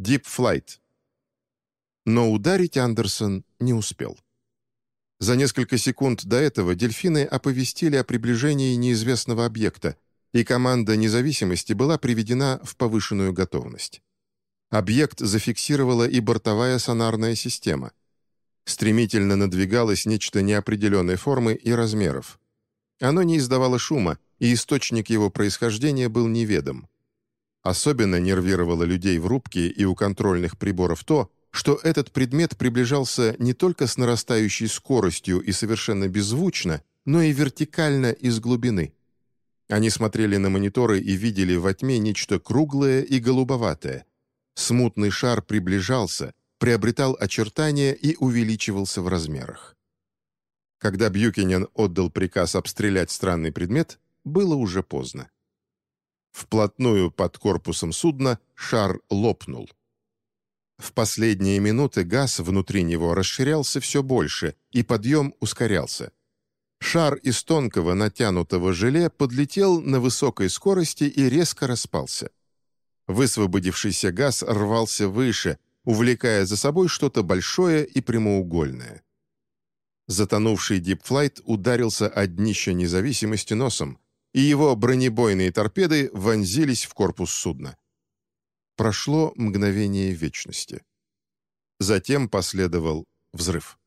Deep Flight. Но ударить Андерсон не успел. За несколько секунд до этого дельфины оповестили о приближении неизвестного объекта, и команда независимости была приведена в повышенную готовность. Объект зафиксировала и бортовая сонарная система. Стремительно надвигалось нечто неопределенной формы и размеров. Оно не издавало шума, и источник его происхождения был неведом. Особенно нервировало людей в рубке и у контрольных приборов то, что этот предмет приближался не только с нарастающей скоростью и совершенно беззвучно, но и вертикально из глубины. Они смотрели на мониторы и видели во тьме нечто круглое и голубоватое. Смутный шар приближался, приобретал очертания и увеличивался в размерах. Когда Бьюкинен отдал приказ обстрелять странный предмет, было уже поздно. Вплотную под корпусом судна шар лопнул. В последние минуты газ внутри него расширялся все больше, и подъем ускорялся. Шар из тонкого натянутого желе подлетел на высокой скорости и резко распался. Высвободившийся газ рвался выше, увлекая за собой что-то большое и прямоугольное. Затонувший дипфлайт ударился о днище независимости носом, и его бронебойные торпеды вонзились в корпус судна. Прошло мгновение вечности. Затем последовал взрыв.